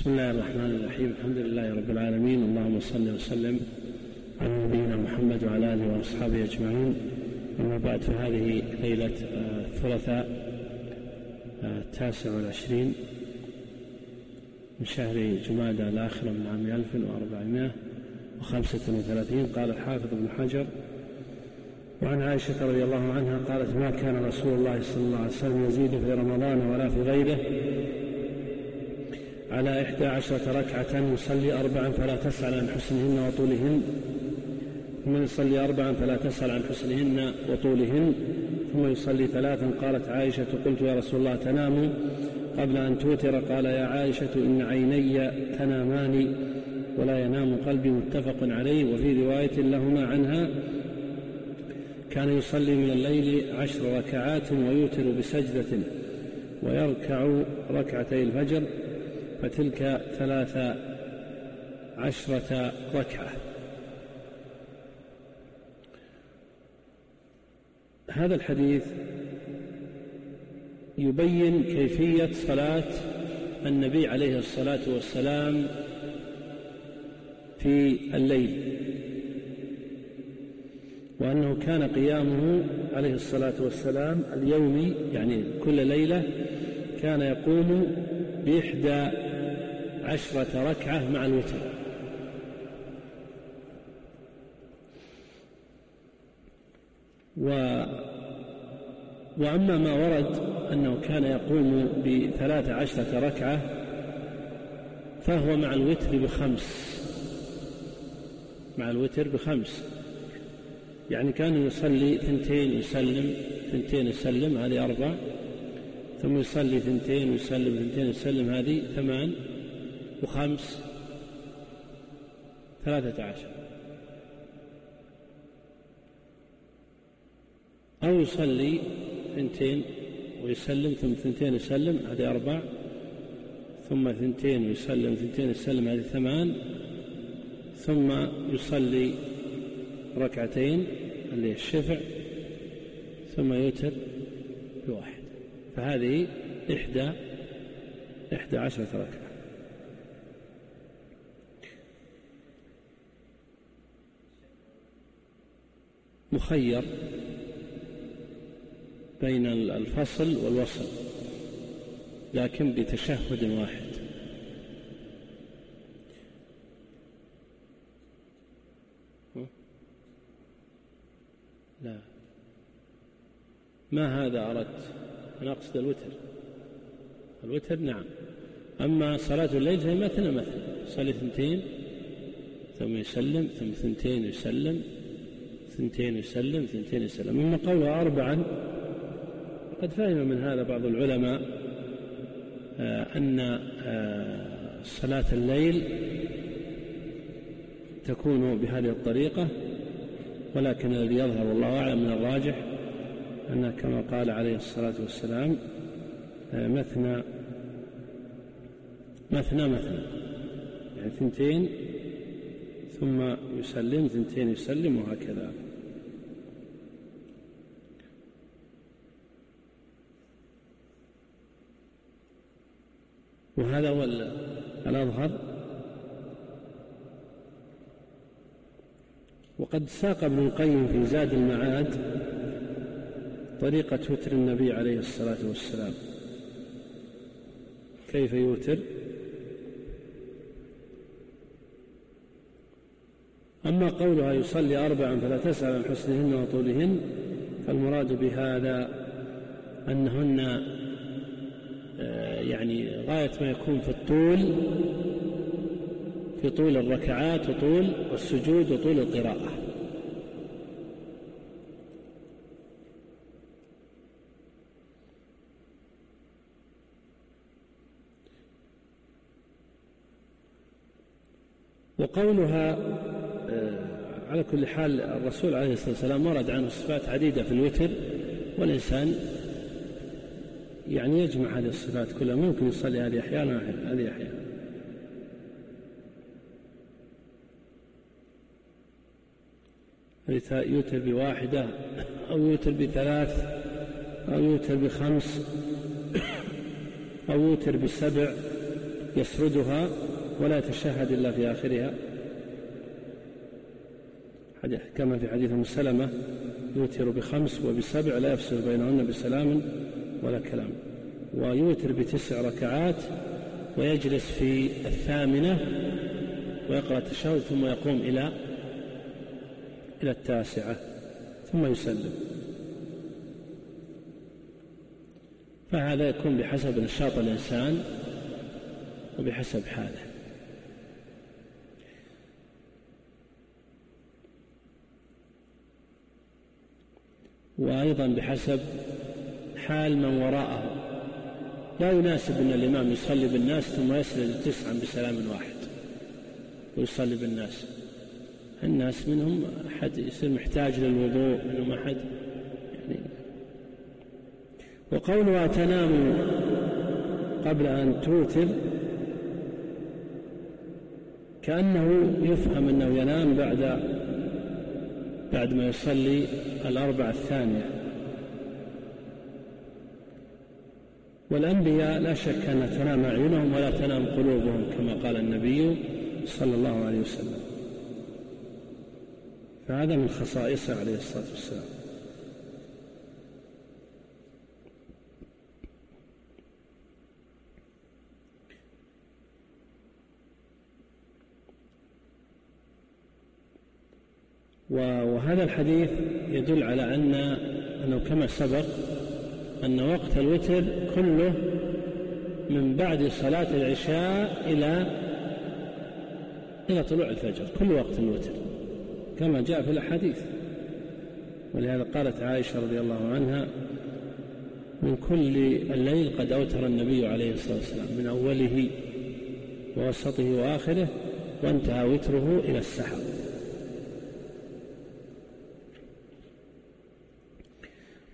بسم الله الرحمن الرحيم. الحمد لله رب العالمين. اللهم صل وسلم على نبينا محمد وعلى آله وأصحابه أجمعين. أما بعد فهذه ليلة آه، الثلاثاء آه، التاسع والعشرين من شهر جمادى الآخرة من عام 1435 قال الحافظ ابن حجر وعن عائشة رضي الله عنها قالت ما كان رسول الله صلى الله عليه وسلم يزيد في رمضان ولا في غيره على إحدى عشرة ركعة يصلي أربعا فلا تسأل عن حسنهن وطولهن. ثم يصلي أربعا فلا تسأل عن حسنهن وطولهن. ثم يصلي ثلاثا. قالت عائشة قلت يا رسول الله تنام. قبل أن توتر قال يا عائشة إن عيني تنامان ولا ينام قلبي متفق عليه. وفي رواية لهما عنها كان يصلي من الليل عشر ركعات ويوتر بسجدة ويركع ركعتي الفجر. فتلك ثلاث عشرة ركعة. هذا الحديث يبين كيفية صلاة النبي عليه الصلاة والسلام في الليل وأنه كان قيامه عليه الصلاة والسلام اليومي يعني كل ليلة كان يقوم بإحدى عشرة ركعة مع الوتر. و وأما ما ورد أنه كان يقوم بثلاث عشرة ركعة فهو مع الوتر بخمس. مع الوتر بخمس. يعني كان يصلي ثنتين يسلم ثنتين يسلم هذه أربع ثم يصلي ثنتين ويسلم ثنتين يسلم هذه ثمان. وخمس ثلاثة عشر. أو يصلي ثنتين ويسلم ثم ثنتين يسلم هذه أربع. ثم ثنتين ويسلم ثنتين يسلم هذه ثمان. ثم يصلي ركعتين اللي هي الشفع. ثم يوتر بواحد. فهذه إحدى إحدى عشرة ركعة. مخير بين الفصل والوصل لكن بتشهد واحد. لا. ما هذا أردت؟ أنا أقصد الوتر. الوتر نعم. أما صلاة الليل فهي مثنى مثنى. يصلي ثنتين ثم يسلم ثم ثنتين يسلم. ثنتين يسلم ثنتين يسلم. أما قولها أربعا قد فهم من هذا بعض العلماء آه، أن آه، صلاة الليل تكون بهذه الطريقة ولكن الذي يظهر والله أعلم من الراجح أن كما قال عليه الصلاة والسلام آه، مثنى مثنى مثنى. يعني ثنتين ثم يسلم ثنتين يسلم وهكذا. وهذا هو الأظهر. وقد ساق ابن القيم في زاد المعاد طريقة وتر النبي عليه الصلاة والسلام. كيف يوتر؟ أما قولها يصلي أربعا فلا تسأل عن حسنهن وطولهن فالمراد بهذا أنهن يعني غاية ما يكون في الطول في طول الركعات وطول السجود وطول القراءة. وقولها آه، على كل حال الرسول عليه الصلاة والسلام ورد عنه صفات عديدة في الوتر والإنسان يعني يجمع هذه الصفات كلها. ممكن يصلي هذه أحيانا هذه أحيانا. يوتر بواحدة أو يوتر بثلاث أو يوتر بخمس أو يوتر بسبع يسردها ولا يتشهد إلا في آخرها. كما في حديث أم سلمة يوتر بخمس وبسبع لا يفصل بينهن بسلام. ولا كلام. ويوتر بتسع ركعات ويجلس في الثامنة ويقرأ التشهد ثم يقوم إلى إلى التاسعة ثم يسلم. فهذا يكون بحسب نشاط الإنسان وبحسب حاله. وأيضا بحسب حال من وراءه. لا يناسب أن الإمام يصلي بالناس ثم يسرد تسعا بسلام واحد. ويصلي بالناس. الناس منهم أحد يصير محتاج للوضوء منهم أحد يعني. وقولها تنام قبل أن توتر كأنه يفهم أنه ينام بعد بعد ما يصلي الأربعة الثانية. والأنبياء لا شك أن تنام أعينهم ولا تنام قلوبهم كما قال النبي صلى الله عليه وسلم. فهذا من خصائصه عليه الصلاة والسلام. وهذا الحديث يدل على أن أنه كما سبق أن وقت الوتر كله من بعد صلاة العشاء إلى إلى طلوع الفجر كل وقت الوتر كما جاء في الأحاديث. ولهذا قالت عائشة رضي الله عنها من كل الليل قد أوتر النبي عليه الصلاة والسلام من أوله ووسطه وآخره وانتهى وتره إلى السحر.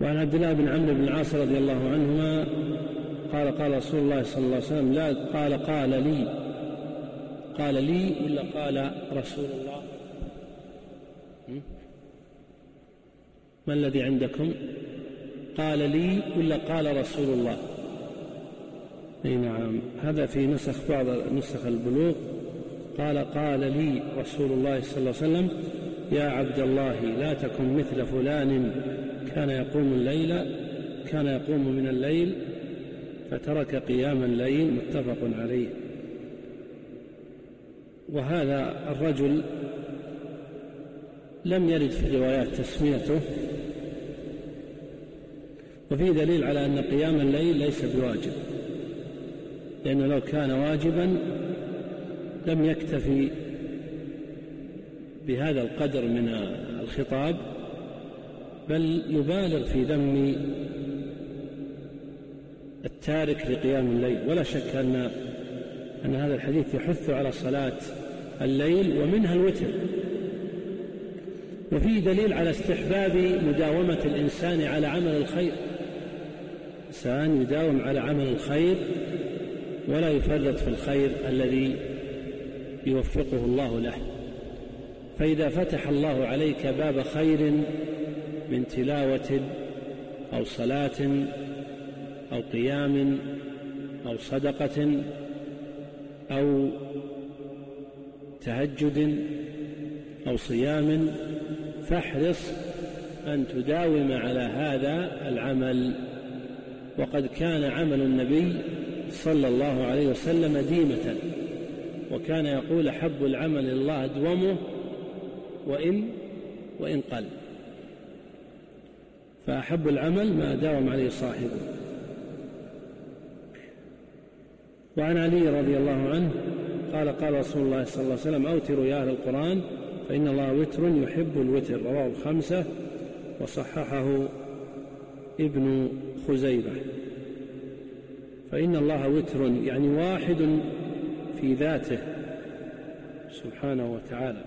وعن عبد الله بن عمرو بن العاص رضي الله عنهما قال قال رسول الله صلى الله عليه وسلم لا قال قال لي قال لي ولا قال رسول الله؟ ما الذي عندكم؟ قال لي ولا قال رسول الله؟ أي نعم. هذا في نسخ بعض نسخ البلوغ. قال قال لي رسول الله صلى الله عليه وسلم يا عبد الله لا تكن مثل فلان. كان يقوم الليل كان يقوم من الليل فترك قيام الليل متفق عليه. وهذا الرجل لم يرد في الروايات تسميته. وفيه دليل على أن قيام الليل ليس بواجب لأنه لو كان واجبا لم يكتفي بهذا القدر من الخطاب. بل يبالغ في ذم التارك لقيام الليل. ولا شك أن أن هذا الحديث يحث على صلاة الليل ومنها الوتر. وفيه دليل على استحباب مداومة الإنسان على عمل الخير. إنسان يداوم على عمل الخير ولا يفرط في الخير الذي يوفقه الله له. فإذا فتح الله عليك باب خير من تلاوة أو صلاة أو قيام أو صدقة أو تهجد أو صيام فاحرص أن تداوم على هذا العمل. وقد كان عمل النبي صلى الله عليه وسلم ديمة وكان يقول أحب العمل الله أدومه وإن وإن قل. فأحب العمل ما داوم عليه صاحبه. وعن علي رضي الله عنه قال قال رسول الله صلى الله عليه وسلم أوتروا يا أهل القرآن فإن الله وتر يحب الوتر. رواه الخمسة وصححه ابن خزيمة. فإن الله وتر يعني واحد في ذاته سبحانه وتعالى.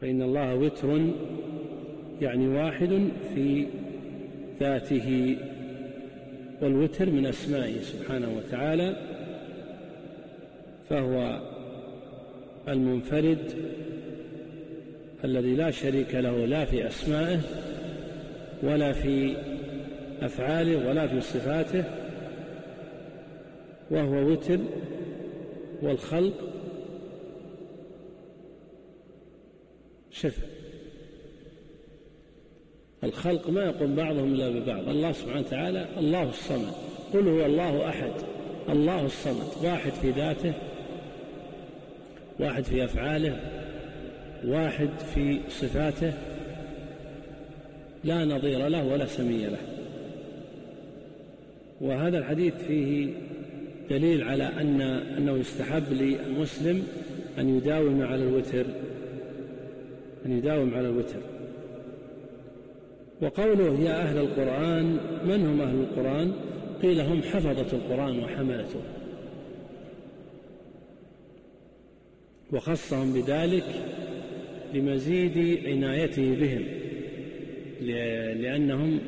فإن الله وتر يعني واحد في ذاته والوتر من أسمائه سبحانه وتعالى فهو المنفرد الذي لا شريك له لا في أسمائه ولا في أفعاله ولا في صفاته وهو وتر والخلق شفع الخلق ما يقوم بعضهم إلا ببعض. الله سبحانه وتعالى الله الصمد. قل هو الله أحد. الله الصمد. واحد في ذاته واحد في أفعاله واحد في صفاته. لا نظير له ولا سمي له. وهذا الحديث فيه دليل على أن أنه يستحب للمسلم أن يداوم على الوتر. أن يداوم على الوتر. وقوله يا أهل القرآن من هم أهل القرآن؟ قيل هم حفظة القرآن وحملته. وخصهم بذلك لمزيد عنايته بهم لأنهم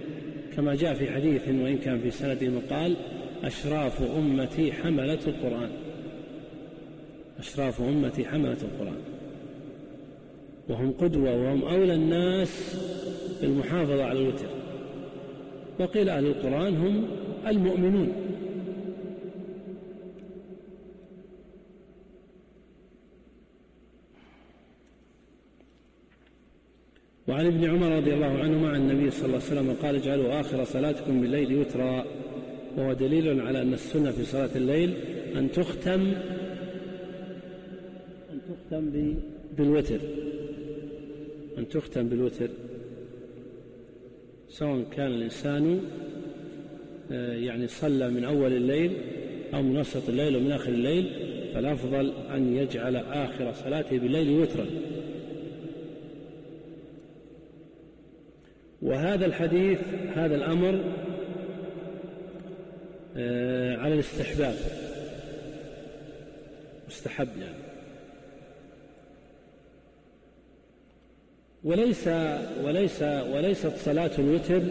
كما جاء في حديث وإن كان في سنده مقال أشراف أمتي حملة القرآن. أشراف أمتي حملة القرآن. وهم قدوة وهم أولى الناس بالمحافظة على الوتر. وقيل أهل القرآن هم المؤمنون. وعن ابن عمر رضي الله عنهما عن النبي صلى الله عليه وسلم قال اجعلوا آخر صلاتكم بالليل وترا وهو دليل على أن السنة في صلاة الليل أن تختم أن تختم بالوتر. أن تختم بالوتر سواء كان الإنسان آه، يعني صلى من أول الليل أو من وسط الليل أو من آخر الليل فالأفضل أن يجعل آخر صلاته بالليل وترا. وهذا الحديث هذا الأمر آه، على الاستحباب مستحب يعني. وليس وليس وليست صلاة الوتر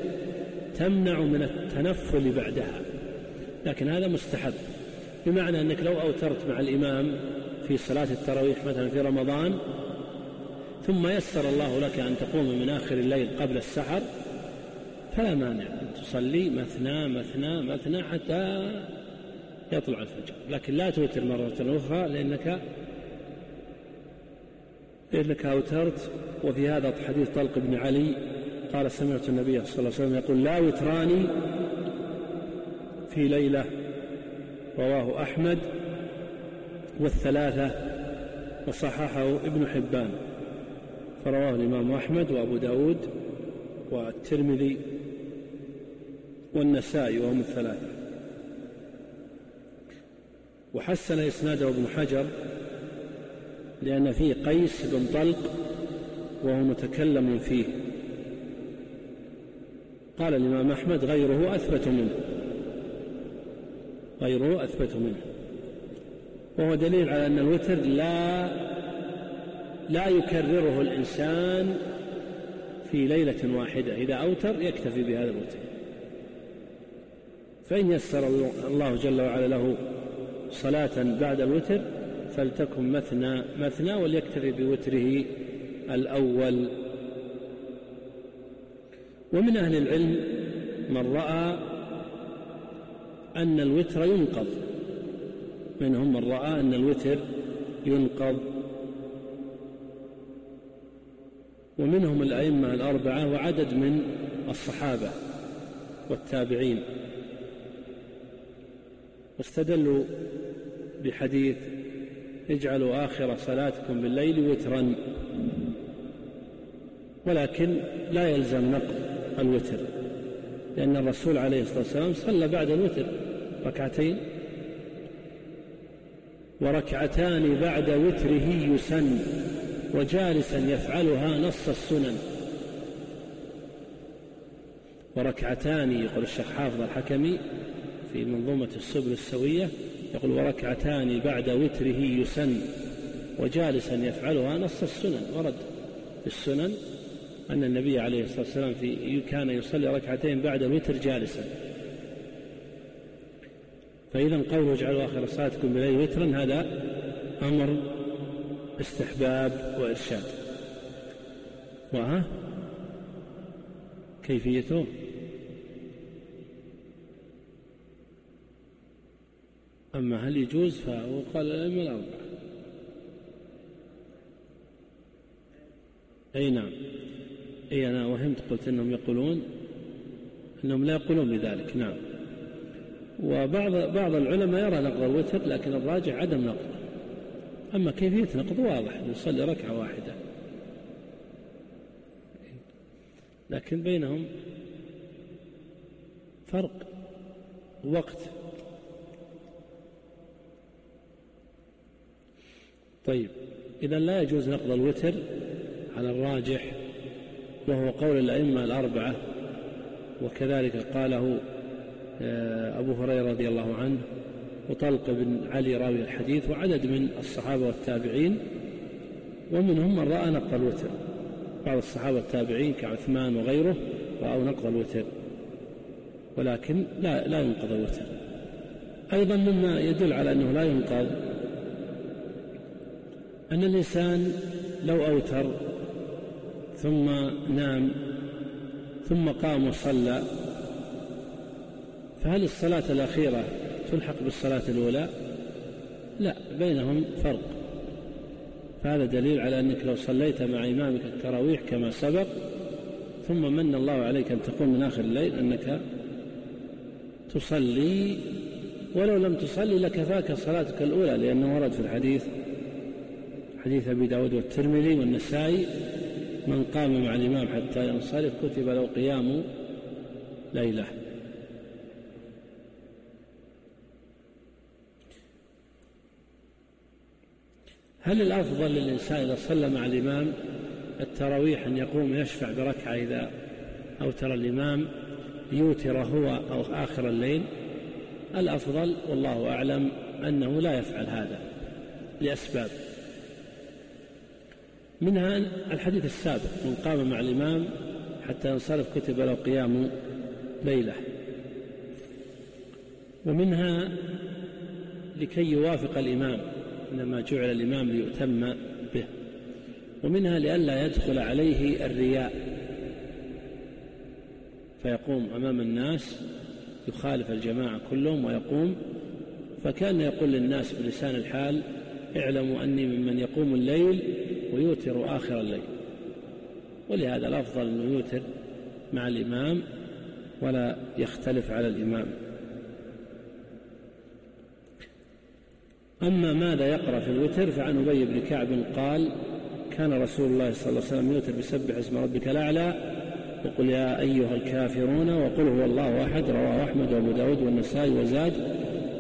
تمنع من التنفل بعدها. لكن هذا مستحب بمعنى أنك لو أوترت مع الإمام في صلاة التراويح مثلا في رمضان ثم يسر الله لك أن تقوم من آخر الليل قبل السحر فلا مانع أن تصلي مثنى مثنى مثنى حتى يطلع الفجر. لكن لا توتر مرة أخرى لأنك لأنك أوترت وفي هذا حديث طلق بن علي قال سمعت النبي صلى الله عليه وسلم يقول لا وتران في ليلة رواه أحمد والثلاثة وصححه ابن حبان فرواه الإمام أحمد وأبو داود والترمذي والنسائي وهم الثلاثة. وحسن إسناده ابن حجر لأن فيه قيس بن طلق وهو متكلم فيه. قال الإمام أحمد غيره أثبت منه. غيره أثبت منه. وهو دليل على أن الوتر لا لا يكرره الإنسان في ليلة واحدة. إذا أوتر يكتفي بهذا الوتر. فإن يسر الله جل وعلا له صلاة بعد الوتر فلتكن مثنى مثنى وليكتفي بوتره الأول. ومن أهل العلم من رأى أن الوتر ينقض. منهم من رأى أن الوتر ينقض. ومنهم الأئمة الأربعة وعدد من الصحابة والتابعين. واستدلوا بحديث اجعلوا آخر صلاتكم بالليل وترا. ولكن لا يلزم نقض الوتر لأن الرسول عليه الصلاة والسلام صلى بعد الوتر ركعتين وركعتان بعد وتره يسن وجالسا يفعلها نص السنن. وركعتان يقول الشيخ حافظ الحكمي في منظومة السبل السوية يقول وركعتان بعد وتره يسن وجالسا يفعلها نص السنن. ورد في السنن أن النبي عليه الصلاة والسلام في كان يصلي ركعتين بعد الوتر جالسا. فإذا قوله اجعلوا آخر صلاتكم بالليل وترا هذا أمر استحباب وإرشاد. وها؟ كيفيته؟ أما هل يجوز؟ فهو قال الأئمة الأربعة أي نعم. أي أنا وهمت قلت أنهم يقولون أنهم لا يقولون بذلك. نعم. وبعض بعض العلماء يرى نقض الوتر لكن الراجع عدم نقضه أما كيفية نقض؟ واضح. يصلي ركعة واحدة. لكن بينهم فرق وقت. طيب إذا لا يجوز نقض الوتر على الراجح وهو قول الأئمة الأربعة وكذلك قاله آه، أبو هريرة رضي الله عنه وطلق بن علي راوي الحديث وعدد من الصحابة والتابعين ومنهم من رأى نقض الوتر. بعض الصحابة التابعين كعثمان وغيره رأوا نقض الوتر ولكن لا لا ينقض الوتر. أيضا مما يدل على أنه لا ينقض أن الإنسان لو أوتر ثم نام ثم قام وصلى فهل الصلاة الأخيرة تلحق بالصلاة الأولى؟ لا بينهم فرق فهذا دليل على أنك لو صليت مع إمامك التراويح كما سبق ثم من الله عليك أن تقوم من آخر الليل أنك تصلي ولو لم تصلي لكفاك صلاتك الأولى لأنه ورد في الحديث حديث أبي داود والترمذي والنسائي من قام مع الإمام حتى ينصرف كتب له قيام ليلة. هل الأفضل للإنسان إذا صلى مع الإمام التراويح أن يقوم يشفع بركعة إذا أوتر الإمام يوتر هو أو آخر الليل؟ الأفضل والله أعلم أنه لا يفعل هذا لأسباب. منها الحديث السابق من قام مع الإمام حتى ينصرف كتب له قيام ليلة. ومنها لكي يوافق الإمام إنما جعل الإمام ليؤتم به. ومنها لئلا يدخل عليه الرياء. فيقوم أمام الناس يخالف الجماعة كلهم ويقوم. فكان يقول للناس بلسان الحال اعلموا أني ممن يقوم الليل ويوتر آخر الليل. ولهذا الأفضل أنه يوتر مع الإمام ولا يختلف على الإمام. أما ماذا يقرأ في الوتر فعن أبي بن كعب قال كان رسول الله صلى الله عليه وسلم يوتر بسبح اسم ربك الأعلى وقل يا أيها الكافرون وقل هو الله أحد رواه أحمد وأبو داود والنسائي وزاد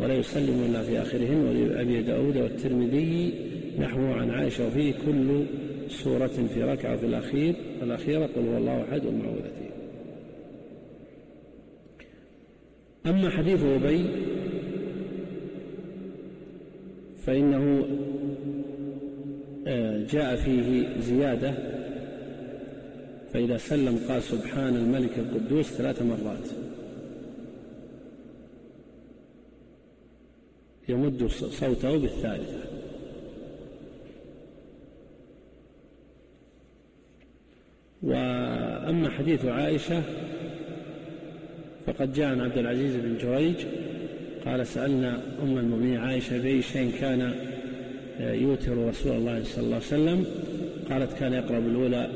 ولا يسلم إلا في آخرهن ولأبي داود والترمذي نحوه عن عائشة وفيه كل سورة في ركعة في الأخير الأخيرة قل هو الله أحد والمعوذتين. أما حديث أبي فإنه آه، جاء فيه زيادة فإذا سلم قال سبحان الملك القدوس ثلاث مرات. يمد صوته بالثالثة. وأما حديث عائشة فقد جاء عن عبد العزيز بن جريج قال سألنا أم المؤمنين عائشة بأي شيء كان يوتر رسول الله صلى الله عليه وسلم؟ قالت كان يقرأ بالأولى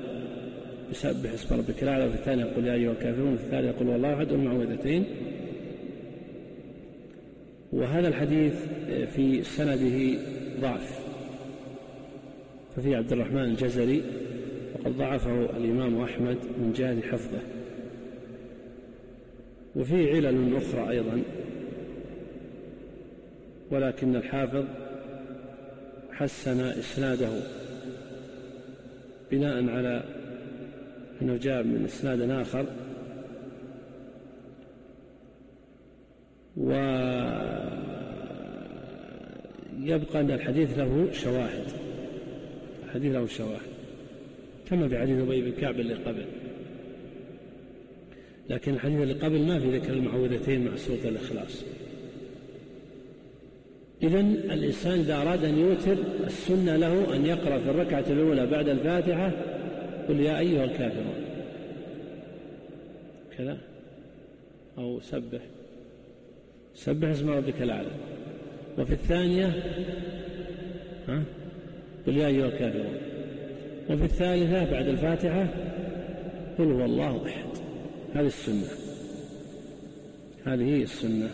يسبح اسم ربك الأعلى وفي الثانية يقول يا أيها الكافرون وفي الثالثة يقول والله أحد والمعوذتين وهذا الحديث في سنده ضعف. ففي عبد الرحمن الجزري وقد ضعفه الإمام أحمد من جهة حفظه. وفيه علل أخرى أيضا ولكن الحافظ حسن إسناده بناء على أنه جاء من إسناد آخر. ويبقى أن الحديث له شواهد الحديث له شواهد. كما في حديث أبي بن كعب اللي قبل. لكن الحديث اللي قبل ما في ذكر المعوذتين مع سورة الإخلاص. إذا الإنسان إذا أراد أن يوتر السنة له أن يقرأ في الركعة الأولى بعد الفاتحة قل يا أيها الكافرون. كذا؟ أو سبح. سبح اسم ربك الأعلى. وفي الثانية ها؟ قل يا أيها الكافرون. وفي الثالثة بعد الفاتحة قل هو الله أحد. هذه السنة. هذه هي السنة.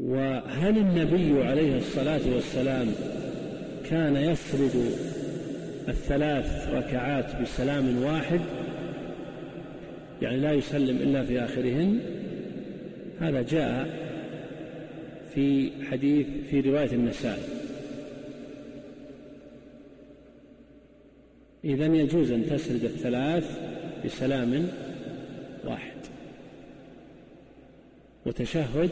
وهل النبي عليه الصلاة والسلام كان يسرد الثلاث ركعات بسلام واحد؟ يعني لا يسلم إلا في آخرهن؟ هذا جاء في حديث في رواية النسائي. إذا يجوز أن تسرد الثلاث بسلام واحد. وتشهد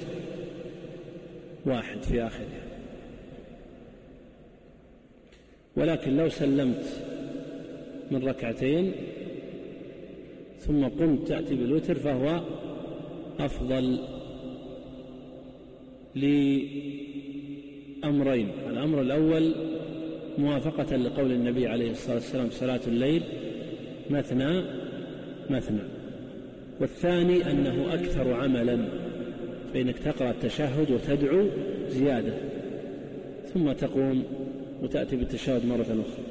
واحد في آخره ولكن لو سلمت من ركعتين ثم قمت تأتي بالوتر فهو أفضل لأمرين. الأمر الأول موافقة لقول النبي عليه الصلاة والسلام صلاة الليل مثنى مثنى. والثاني أنه أكثر عملا فإنك تقرأ التشهد وتدعو زيادة ثم تقوم وتأتي بالتشهد مرة أخرى.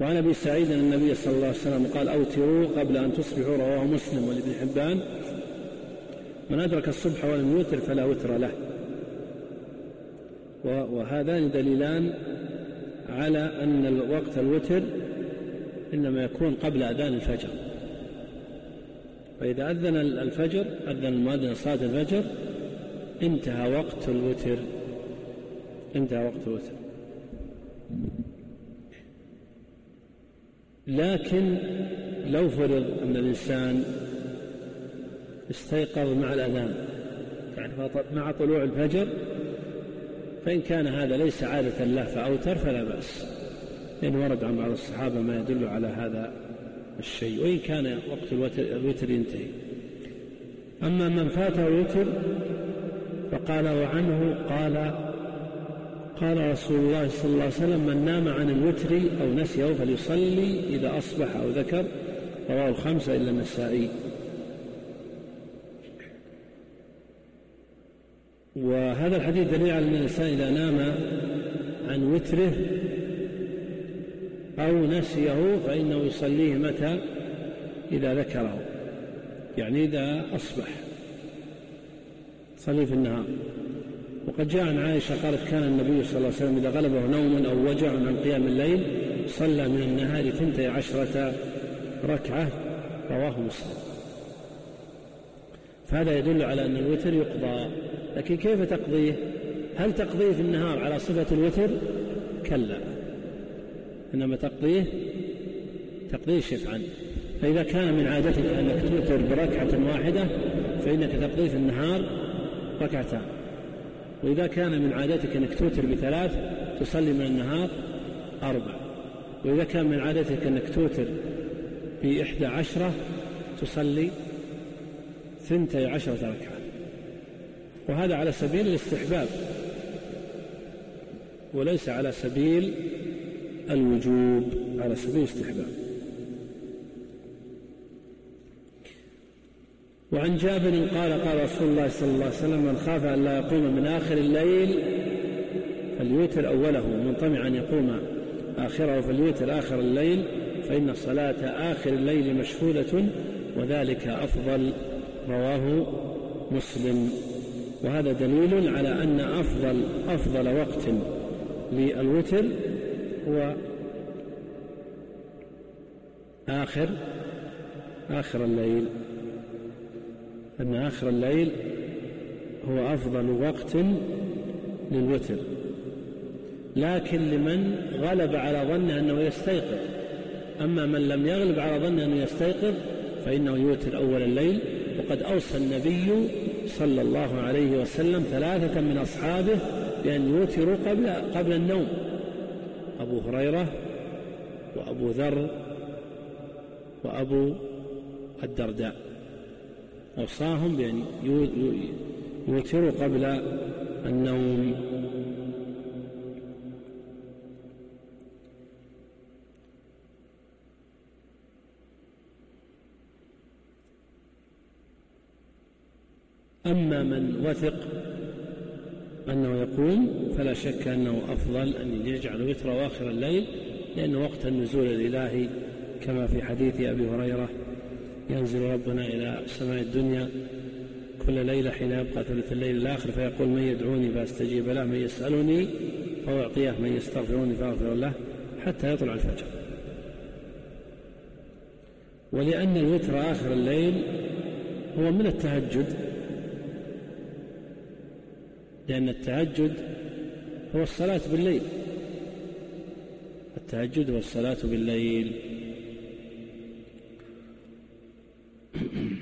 وعن أبي سعيد أن النبي صلى الله عليه وسلم قال أوتروا قبل أن تصبحوا رواه مسلم ولابن حبان. من أدرك الصبح ولم يوتر فلا وتر له. وهذان دليلان على أن وقت الوتر إنما يكون قبل أذان الفجر. فإذا أذن الفجر أذن المؤذن صلاة الفجر انتهى وقت الوتر. انتهى وقت الوتر. لكن لو فرض أن الإنسان استيقظ مع الأذان يعني مع طلوع الفجر فإن كان هذا ليس عادة له فأوتر فلا بأس. لأن ورد عن بعض الصحابة ما يدل على هذا الشيء. وإن كان وقت الوتر ينتهي. أما من فاته الوتر فقال وعنه قال قال رسول الله صلى الله عليه وسلم من نام عن الوتر أو نسيه فليصلي إذا أصبح أو ذكر رواه الخمسة إلا النسائي. وهذا الحديث دليل على أن الإنسان إذا نام عن وتره أو نسيه فإنه يصليه متى؟ إذا ذكره. يعني إذا أصبح صلي في النهار. وقد جاء عن عائشة قالت كان النبي صلى الله عليه وسلم إذا غلبه نوم أو وجع عن قيام الليل صلى من النهار ثنتي عشرة ركعة. رواه مسلم. فهذا يدل على أن الوتر يقضى. لكن كيف تقضيه؟ هل تقضيه في النهار على صفة الوتر؟ كلا. إنما تقضيه تقضيه شفعا. فإذا كان من عادتك أنك توتر بركعة واحدة فإنك تقضيه في النهار ركعتان. وإذا كان من عادتك أنك توتر بثلاث تصلي من النهار أربع. وإذا كان من عادتك أنك توتر بإحدى عشرة تصلي ثنتي عشرة ركعة. وهذا على سبيل الاستحباب وليس على سبيل الوجوب على سبيل الاستحباب. وعن جابر قال قال رسول الله صلى الله عليه وسلم من خاف أن لا يقوم من آخر الليل فليوتر أوله ومن طمع أن يقوم آخره فليوتر آخر الليل فإن صلاة آخر الليل مشهودة وذلك أفضل رواه مسلم. وهذا دليل على أن أفضل أفضل وقت للوتر هو آخر آخر الليل. أن آخر الليل هو أفضل وقت للوتر. لكن لمن غلب على ظنه أنه يستيقظ. أما من لم يغلب على ظنه أنه يستيقظ فإنه يوتر أول الليل. وقد أوصى النبي صلى الله عليه وسلم ثلاثة من أصحابه بأن يوتروا قبل قبل النوم. أبو هريرة وأبو ذر وأبو الدرداء. أوصاهم بأن يوتروا قبل النوم. أما من وثق أنه يقوم فلا شك أنه أفضل أن يجعل وتر أواخر الليل لأن وقت النزول الإلهي كما في حديث أبي هريرة ينزل ربنا إلى سماء الدنيا كل ليلة حين يبقى ثلث الليل الآخر فيقول من يدعوني فأستجيب له من يسألني فأعطيه من يستغفروني فأغفر له حتى يطلع الفجر. ولأن الوتر آخر الليل هو من التهجد لأن التهجد هو الصلاة بالليل. التهجد هو الصلاة بالليل.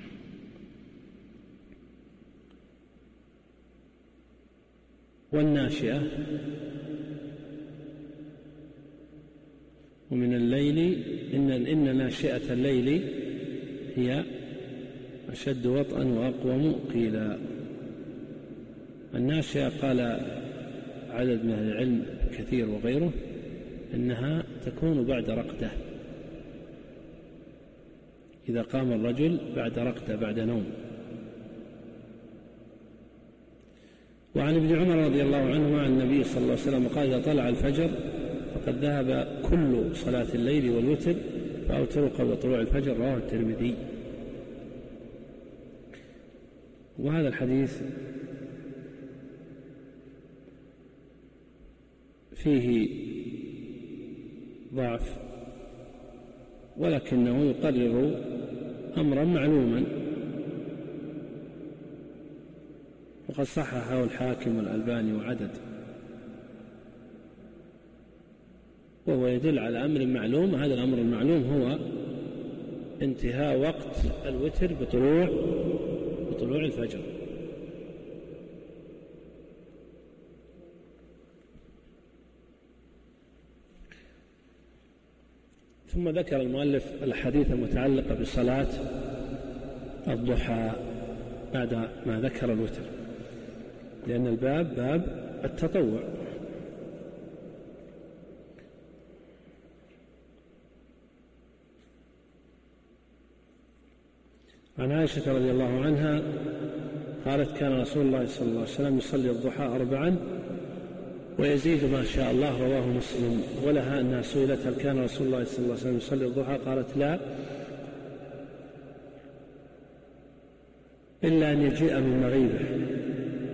والناشئة. ومن الليل إن إن ناشئة الليل هي أشد وطئا وأقوم قيلا. الناشئة قال عدد من أهل العلم كثير وغيره إنها تكون بعد رقدة. إذا قام الرجل بعد رقدة بعد نوم. وعن ابن عمر رضي الله عنهما عن النبي صلى الله عليه وسلم قال إذا طلع الفجر فقد ذهب كل صلاة الليل والوتر فأوتروا قبل طلوع الفجر. رواه الترمذي. وهذا الحديث فيه ضعف ولكنه يقرر أمرا معلوما. وقد صححه الحاكم والألباني وعدد وهو يدل على أمر معلوم هذا الأمر المعلوم هو انتهاء وقت الوتر بطلوع بطلوع الفجر. ثم ذكر المؤلف الحديث المتعلقة بصلاة الضحى بعد ما ذكر الوتر. لأن الباب باب التطوع. عن عائشة رضي الله عنها قالت كان رسول الله صلى الله عليه وسلم يصلي الضحى أربعا ويزيد ما شاء الله رواه مسلم ولها أنها سئلت هل كان رسول الله صلى الله عليه وسلم يصلي الضحى؟ قالت لا. إلا أن يجيء من مغيبه.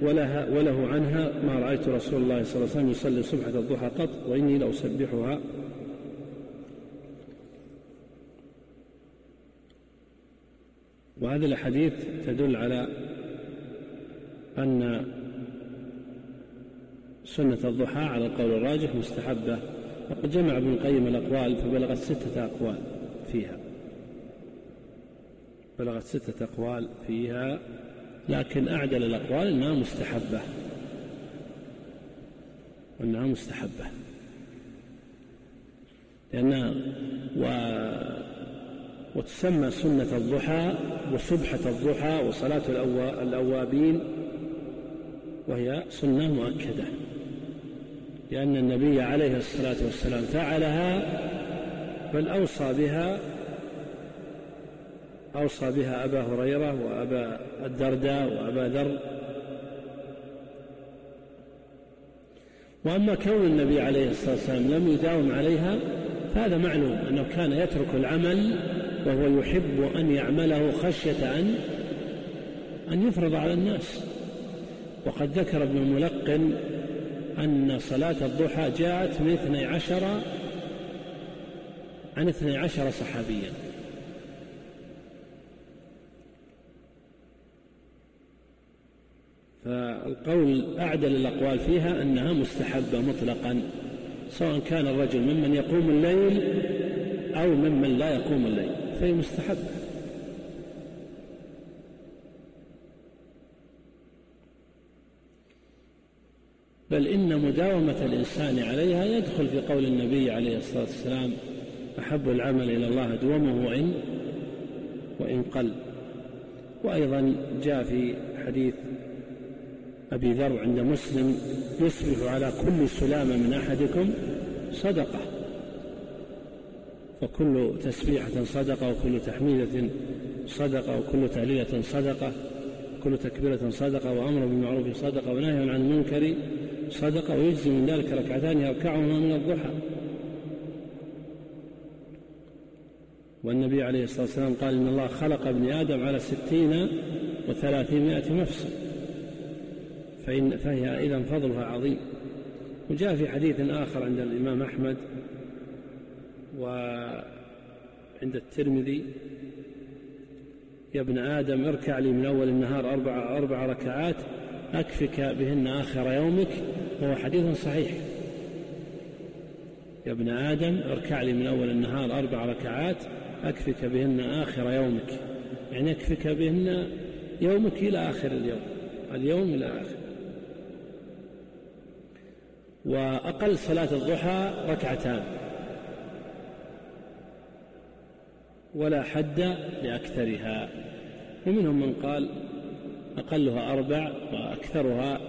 ولها وله عنها ما رأيت رسول الله صلى الله عليه وسلم يصلي صبحة الضحى قط وإني لأسبحها. وهذه الأحاديث تدل على أن سنة الضحى على القول الراجح مستحبة وقد جمع ابن القيم الأقوال فبلغت ستة أقوال فيها. بلغت ستة أقوال فيها لكن أعدل الأقوال أنها مستحبة. وأنها مستحبة. لأنها و وتسمى سنة الضحى وسبحة الضحى وصلاة الأوابين وهي سنة مؤكدة. لأن النبي عليه الصلاة والسلام فعلها بل أوصى بها أوصى بها أبا هريرة وأبا الدرداء وأبا ذر. وأما كون النبي عليه الصلاة والسلام لم يداوم عليها فهذا معلوم أنه كان يترك العمل وهو يحب أن يعمله خشية أن أن يفرض على الناس. وقد ذكر ابن الملقن أن صلاة الضحى جاءت من اثني عشر عن اثني عشر صحابيا. فالقول أعدل الأقوال فيها أنها مستحبة مطلقا سواء كان الرجل ممن يقوم الليل أو ممن لا يقوم الليل فهي مستحبة. بل إن مداومة الإنسان عليها يدخل في قول النبي عليه الصلاة والسلام أحب العمل إلى الله دومه وإن وإن قل. وأيضا جاء في حديث أبي ذر عند مسلم يصبح على كل سلامة من أحدكم صدقة فكل تسبيحة صدقة وكل تحميدة صدقة وكل تهليلة صدقة وكل تكبيرة صدقة وأمر بالمعروف صدقة ونهي عن المنكر صدقة ويجزي من ذلك ركعتان يركعهما من الضحى. والنبي عليه الصلاة والسلام قال إن الله خلق ابن آدم على ستين وثلاثمائة مفصل فإن فهي إذا فضلها عظيم. وجاء في حديث آخر عند الإمام أحمد وعند الترمذي يا ابن آدم اركع لي من أول النهار أربع, أربع ركعات أكفك بهن آخر يومك وهو حديث صحيح. يا ابن آدم اركع لي من أول النهار أربع ركعات أكفك بهن آخر يومك. يعني أكفك بهن يومك إلى آخر اليوم اليوم إلى آخر. وأقل صلاة الضحى ركعتان. ولا حد لأكثرها. ومنهم من قال أقلها أربع وأكثرها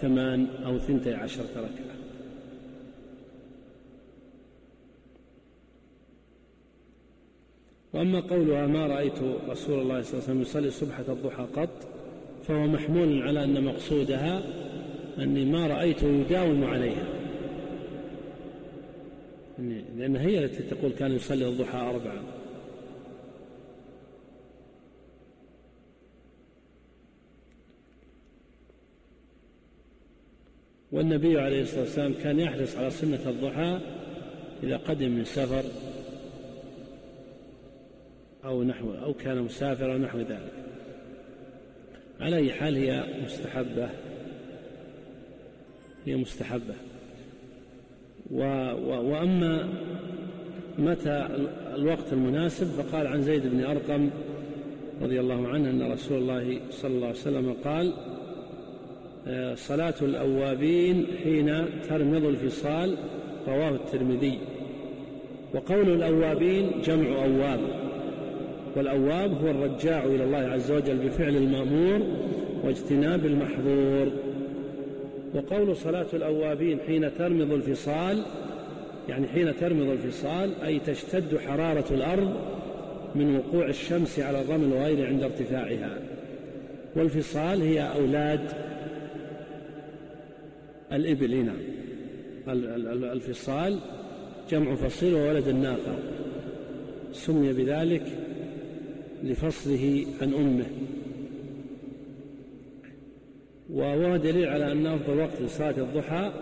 ثمان أو ثنتي عشرة ركعة وأما قولها ما رأيت رسول الله صلى الله عليه وسلم يصلي صبحة الضحى قط فهو محمول على أن مقصودها أني ما رأيته يداوم عليها. لأن هي التي تقول كان يصلي الضحى أربعا والنبي عليه الصلاة والسلام كان يحرص على سنة الضحى إذا قدم من سفر أو نحو أو كان مسافرا أو نحو ذلك. على أي حال هي مستحبة هي مستحبة. و و وأما متى الوقت المناسب فقال عن زيد بن أرقم رضي الله عنه أن رسول الله صلى الله عليه وسلم قال صلاة الأوابين حين ترمض الفصال رواه الترمذي. وقول الأوابين جمع أواب. والأواب هو الرجاع إلى الله عز وجل بفعل المأمور واجتناب المحظور. وقول صلاة الأوابين حين ترمض الفصال يعني حين ترمض الفصال أي تشتد حرارة الأرض من وقوع الشمس على الرمل وغيره عند ارتفاعها. والفصال هي أولاد. الإبل نعم الفصال جمع فصيل وولد الناقة. سمي بذلك لفصله عن أمه. وهو دليل على أن أفضل وقت لصلاة الضحى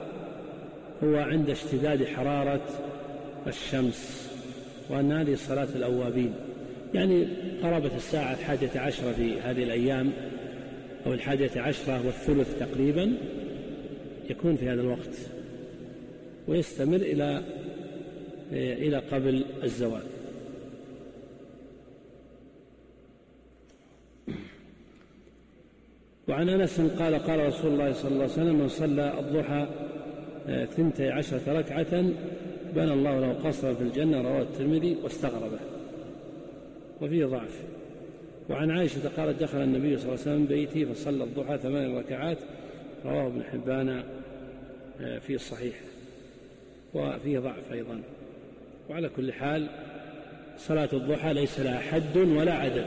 هو عند اشتداد حرارة الشمس وأن هذه صلاة الأوابين. يعني قرابة الساعة الحادية عشرة في هذه الأيام أو الحادية عشرة والثلث تقريبا. يكون في هذا الوقت ويستمر إلى إلى قبل الزوال. وعن أنس قال قال رسول الله صلى الله عليه وسلم من صلى الضحى آه، ثنتي عشرة ركعة بنى الله له قصرا في الجنة رواه الترمذي واستغربه وفيه ضعف. وعن عائشة قالت دخل النبي صلى الله عليه وسلم بيتي فصلى الضحى ثمان ركعات رواه ابن حبان في الصحيح وفيه ضعف أيضا. وعلى كل حال صلاة الضحى ليس لها حد ولا عدد.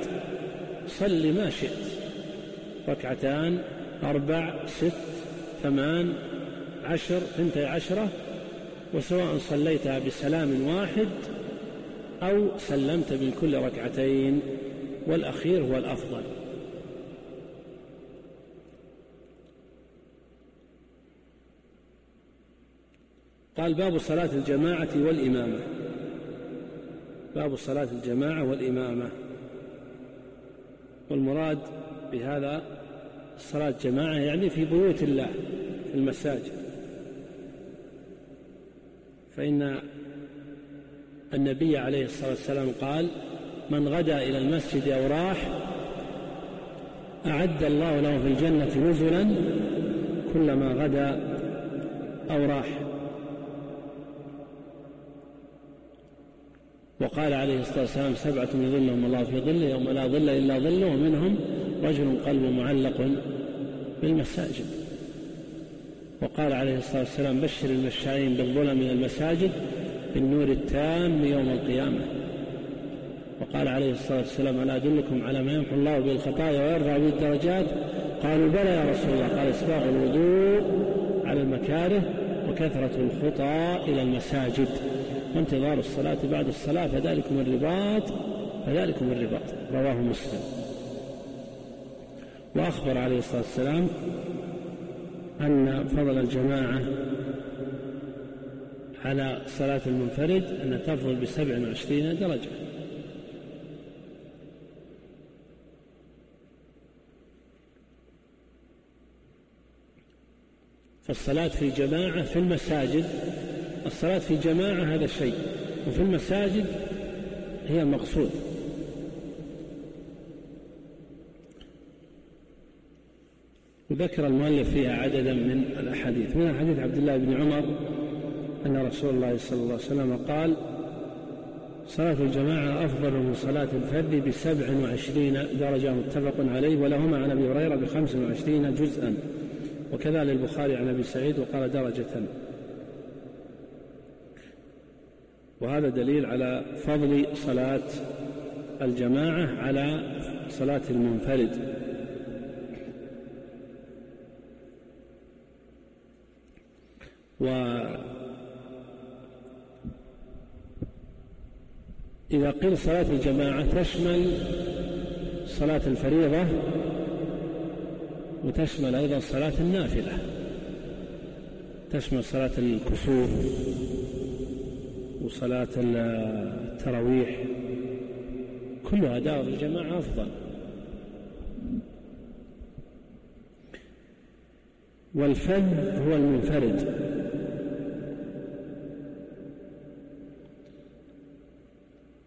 صل ما شئت. ركعتان أربع ست ثمان عشر ثنتي عشرة وسواء صليتها بسلام واحد أو سلمت من كل ركعتين والأخير هو الأفضل. قال باب صلاة الجماعة والإمامة. باب صلاة الجماعة والإمامة. والمراد بهذا صلاة جماعة يعني في بيوت الله في المساجد. فإن النبي عليه الصلاة والسلام قال من غدا إلى المسجد أو راح أعد الله له في الجنة نزلا كلما غدا أو راح. وقال عليه الصلاة والسلام سبعة يظلهم الله في ظله يوم لا ظل إلا ظله ومنهم رجل قلبه معلق بالمساجد. وقال عليه الصلاة والسلام بشر المشاعين بالظلم من المساجد بالنور التام يوم القيامة. وقال عليه الصلاة والسلام ألا أدلكم على ما يمحو الله به الخطايا ويرفع به الدرجات؟ قالوا بلى يا رسول الله. قال إسباغ الوضوء على المكاره وكثرة الخطى إلى المساجد. وانتظار الصلاة بعد الصلاة فذلكم الرباط فذلكم الرباط رواه مسلم. وأخبر عليه الصلاة والسلام أن فضل الجماعة على صلاة المنفرد أن تفضل بسبع وعشرين درجة. فالصلاة في جماعة في المساجد الصلاة في جماعة هذا شيء وفي المساجد هي المقصود وذكر المؤلف فيها عددا من الأحاديث من حديث عبد الله بن عمر أن رسول الله صلى الله عليه وسلم قال صلاة الجماعة أفضل من صلاة الفرد بسبع وعشرين درجة متفق عليه ولهما عن أبي هريرة بخمس وعشرين جزءا وكذا للبخاري عن أبي سعيد وقال درجة. وهذا دليل على فضل صلاة الجماعة على صلاة المنفرد. وإذا قيل صلاة الجماعة تشمل صلاة الفريضة وتشمل أيضا صلاة النافلة تشمل صلاة الكسوف وصلاة التراويح كلها دار الجماعة أفضل. والفم هو المنفرد.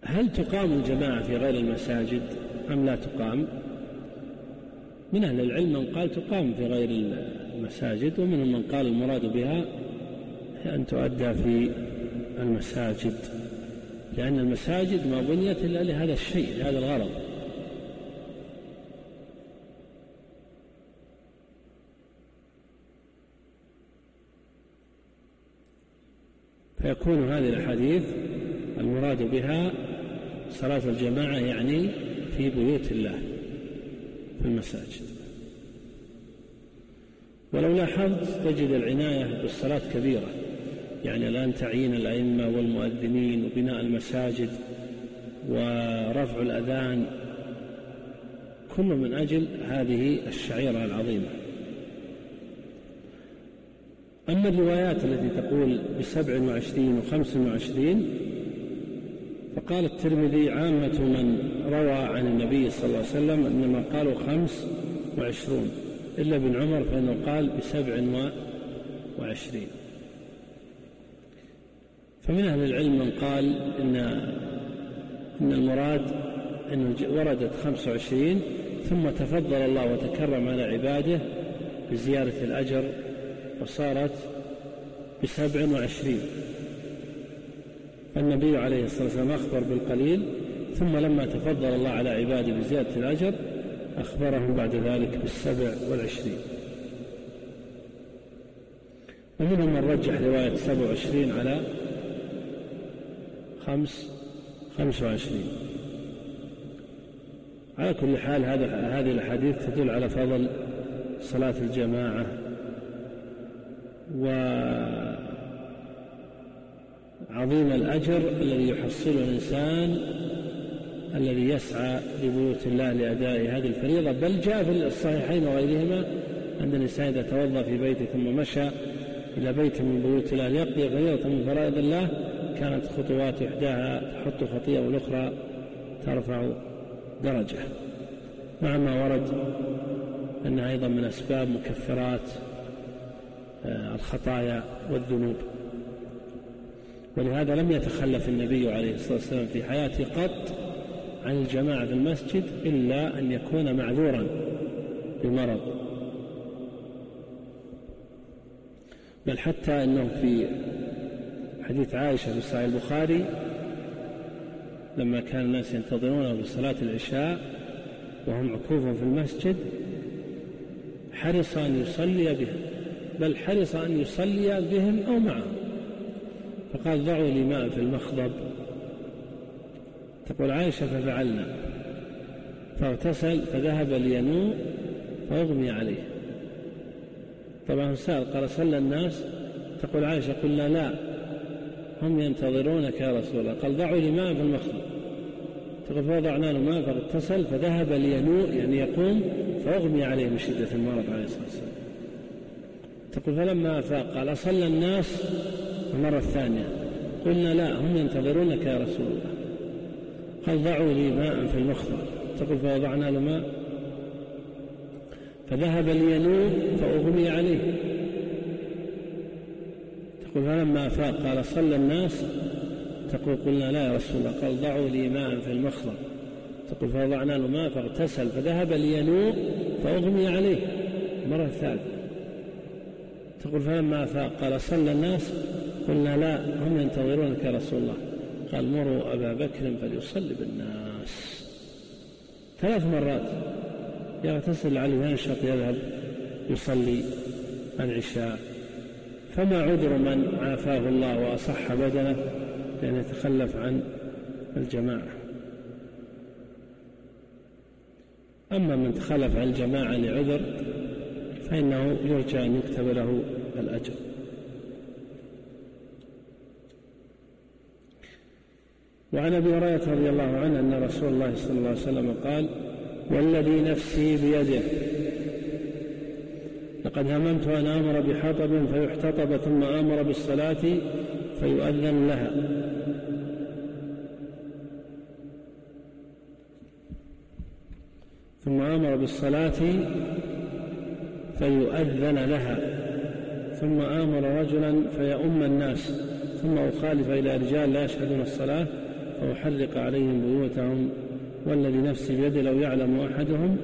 هل تقام الجماعة في غير المساجد؟ أم لا تقام؟ من أهل العلم من قال تقام في غير المساجد ومنهم من قال المراد بها أن تؤدى في المساجد لأن المساجد ما بنيت إلا لهذا الشيء لهذا الغرض. فيكون هذه الأحاديث المراد بها صلاة الجماعة يعني في بيوت الله في المساجد. ولو لاحظت تجد العناية بالصلاة كبيرة. يعني الآن تعيين الأئمة والمؤذنين وبناء المساجد ورفع الأذان كل من أجل هذه الشعيرة العظيمة. أما الروايات التي تقول بسبع وعشرين وخمس وعشرين فقال الترمذي عامة من روى عن النبي صلى الله عليه وسلم إنما قالوا خمس وعشرون إلا ابن عمر فإنه قال بسبع وعشرين. فمن أهل العلم من قال إن إن المراد أنه وردت خمس وعشرين ثم تفضل الله وتكرم على عباده بزيادة الأجر وصارت بسبع وعشرين. النبي عليه الصلاة والسلام أخبر بالقليل ثم لما تفضل الله على عباده بزيادة الأجر أخبرهم بعد ذلك بالسبع والعشرين. ومنهم من رجح رواية سبع وعشرين على خمس خمس وعشرين. على كل حال هذا هذه الأحاديث تدل على فضل صلاة الجماعة و عظيم الأجر الذي يحصله الإنسان الذي يسعى لبيوت الله لأداء هذه الفريضة. بل جاء في الصحيحين وغيرهما أن الإنسان إذا توضأ في بيته ثم مشى إلى بيت من بيوت الله ليقضي فريضة من فرائض الله كانت خطوات إحداها تحط خطيئة والأخرى ترفع درجة. مع ما ورد أنها أيضا من أسباب مكفرات آه، الخطايا والذنوب. ولهذا لم يتخلف النبي عليه الصلاة والسلام في حياته قط عن الجماعة في المسجد إلا أن يكون معذورا بمرض بل حتى أنه في حديث عائشة في صحيح البخاري لما كان الناس ينتظرونه في صلاة العشاء وهم عكوف في المسجد حرص أن يصلي بهم بل حرص أن يصلي بهم أو معهم فقال ضعوا لي ماء في المخضب. تقول عائشة ففعلنا. فاغتسل فذهب لينوء فأغمي عليه. طبعا سأل قال صلى الناس؟ تقول عائشة قلنا لا. هم ينتظرونك يا رسول الله. قال ضعوا لي ماء في تقول فوضعنا له ماء فاغتسل فذهب لينوء يعني يقوم فأغمي عليه من شدة المرض عليه الصلاة والسلام. تقول فلما أفاق قال أصلى الناس المرة الثانية قلنا لا هم ينتظرونك يا رسول الله. قال ضعوا لي ماء في المخرج تقول فوضعنا له ماء. فذهب لينوء فأغمي عليه. تقول فلما أفاق قال صلى الناس تقول قلنا لا يا رسول الله. قال ضعوا لي ماء في المخرج تقول فوضعنا له ماء فاغتسل فذهب لينوء فأغمي عليه. مرة ثالثة. تقول فلما أفاق قال صلى الناس قلنا لا هم ينتظرونك يا رسول الله. قال مروا أبا بكر فليصلي بالناس. ثلاث مرات يغتسل عليه وينشط يذهب يصلي العشاء فما عذر من عافاه الله وأصح بدنه بأن يتخلف عن الجماعة. أما من تخلف عن الجماعة لعذر فإنه يرجى أن يكتب له الأجر. وعن أبي هريرة رضي الله عنه أن رسول الله صلى الله عليه وسلم قال والذي نفسي بيده لقد هممت أن آمر بحطب فيحتطب ثم آمر بالصلاة فيؤذن لها. ثم آمر بالصلاة فيؤذن لها. ثم آمر رجلا فيؤم الناس. ثم أخالف إلى رجال لا يشهدون الصلاة فأحرق عليهم بيوتهم والذي نفسي بيده لو يعلم أحدهم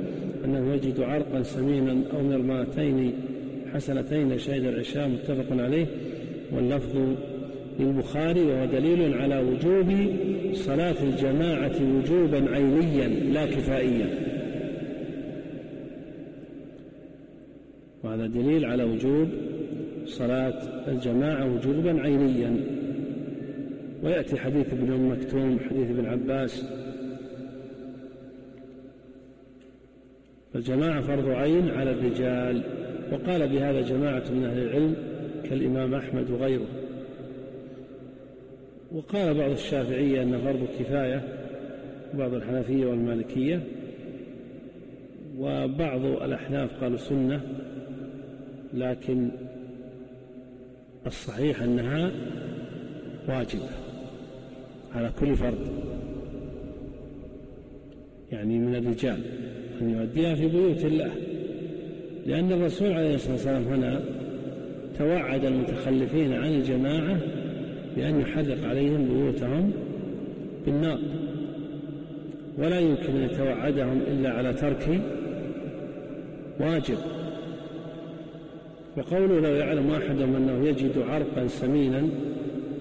أنه يجد عرقا سمينا أو مرماتين حسنتين شهد العشاء متفق عليه واللفظ للبخاري وهو دليل على وجوب صلاة الجماعة وجوبا عينيا لا كفائيا. وهذا دليل على وجوب صلاة الجماعة وجوبا عينيا. ويأتي حديث ابن أم مكتوم حديث ابن عباس فالجماعة فرض عين على الرجال وقال بهذا جماعة من أهل العلم كالإمام أحمد وغيره. وقال بعض الشافعية أن فرض كفاية وبعض الحنفية والمالكية وبعض الأحناف قالوا سنة لكن الصحيح أنها واجبة على كل فرد يعني من الرجال. أن يؤديها في بيوت الله. لأن الرسول عليه الصلاة والسلام هنا توعد المتخلفين عن الجماعة بأن يحرق عليهم بيوتهم بالنار. ولا يمكن أن يتوعدهم إلا على ترك واجب. وقوله لو يعلم أحدهم أنه يجد عرقا سمينا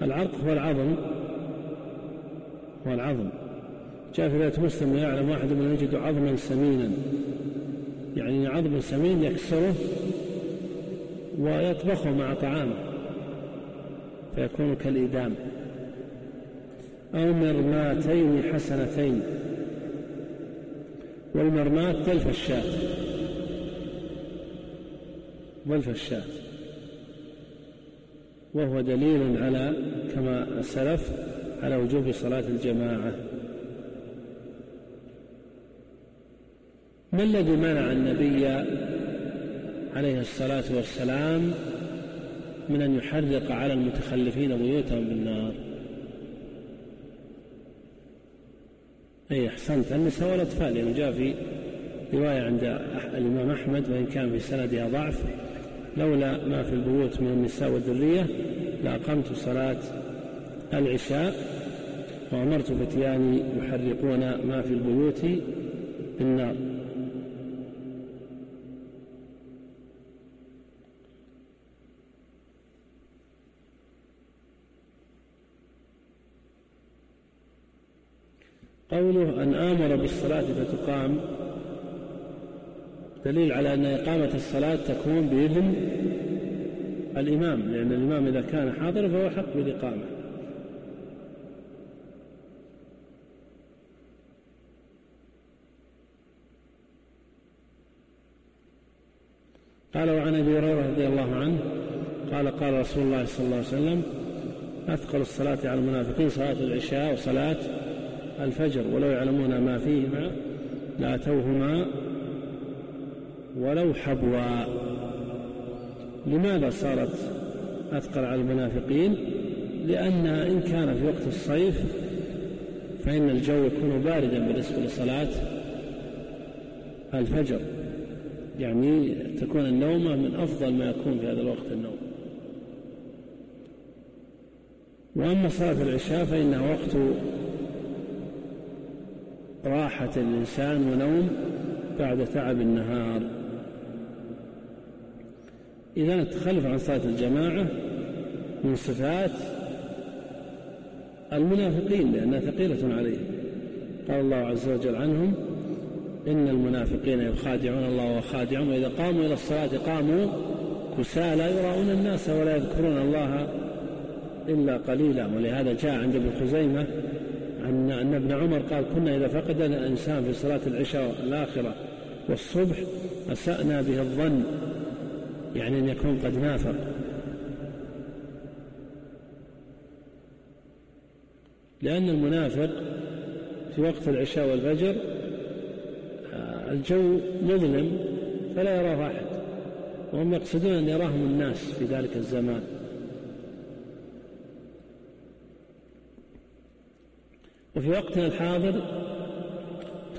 العرق هو العظم. هو العظم. جاء في رواية مسلم يعلم واحد من يجد عظما سمينا. يعني عظم سمين يكسره ويطبخه مع طعامه فيكون كالإدام. أو مرماتين حسنتين. والمرمات تلف الشاة. ولف الشاة. وهو دليل على كما سلف على وجوب صلاة الجماعة. ما الذي منع النبي عليه الصلاة والسلام من أن يحرق على المتخلفين بيوتهم بالنار؟ أي أحسنت النساء والأطفال لأنه جاء في رواية عند الإمام أحمد وإن كان في سندها ضعف لولا ما في البيوت من النساء والذرية لأقمت صلاة العشاء وأمرت فتياني يحرقون ما في البيوت بالنار. قوله أن آمر بالصلاة فتقام دليل على أن إقامة الصلاة تكون بإذن الإمام لأن الإمام إذا كان حاضرا فهو حق بالإقامة. قال وعن أبي هريرة رضي الله عنه قال قال رسول الله صلى الله عليه وسلم أثقل الصلاة على المنافقين صلاة العشاء وصلاة الفجر ولو يعلمون ما فيهما لأتوهما ولو حبوا. لماذا صارت أثقل على المنافقين؟ لأن إن كان في وقت الصيف فإن الجو يكون باردا بالنسبة لصلاة الفجر يعني تكون النومة من أفضل ما يكون في هذا الوقت النوم. وأما صلاة العشاء فإنها وقت راحة الإنسان ونوم بعد تعب النهار. إذا تخلف عن صلاة الجماعة من صفات المنافقين لأنها ثقيلة عليهم. قال الله عز وجل عنهم إن المنافقين يخادعون الله وخادعهم وإذا قاموا إلى الصلاة قاموا كسالى يراؤون الناس ولا يذكرون الله إلا قليلا. ولهذا جاء عند ابن خزيمة أن أن ابن عمر قال كنا إذا فقد الإنسان في صلاة العشاء الآخرة والصبح أسأنا به الظن يعني أن يكون قد نافق. لأن المنافق في وقت العشاء والفجر الجو مظلم فلا يراه أحد. وهم يقصدون أن يراهم الناس في ذلك الزمان. وفي وقتنا الحاضر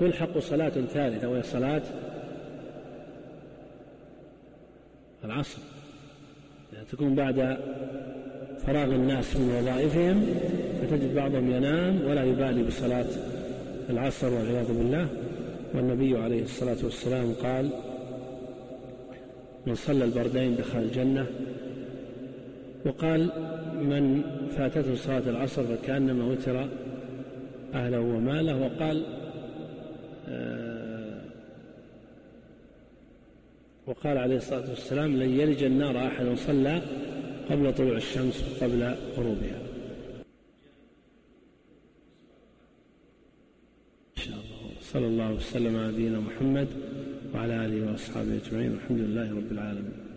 تلحق صلاة ثالثة وهي صلاة العصر. يعني تكون بعد فراغ الناس من وظائفهم فتجد بعضهم ينام ولا يبالي بصلاة العصر والعياذ بالله. والنبي عليه الصلاة والسلام قال من صلى البردين دخل الجنة. وقال من فاتته صلاة العصر فكأنما وتر أهله وماله وقال آه، وقال عليه الصلاة والسلام لن يلج النار أحد صلى قبل طلوع الشمس وقبل غروبها. صلى الله وسلم على نبينا محمد وعلى آله وأصحابه أجمعين. والحمد لله رب العالمين.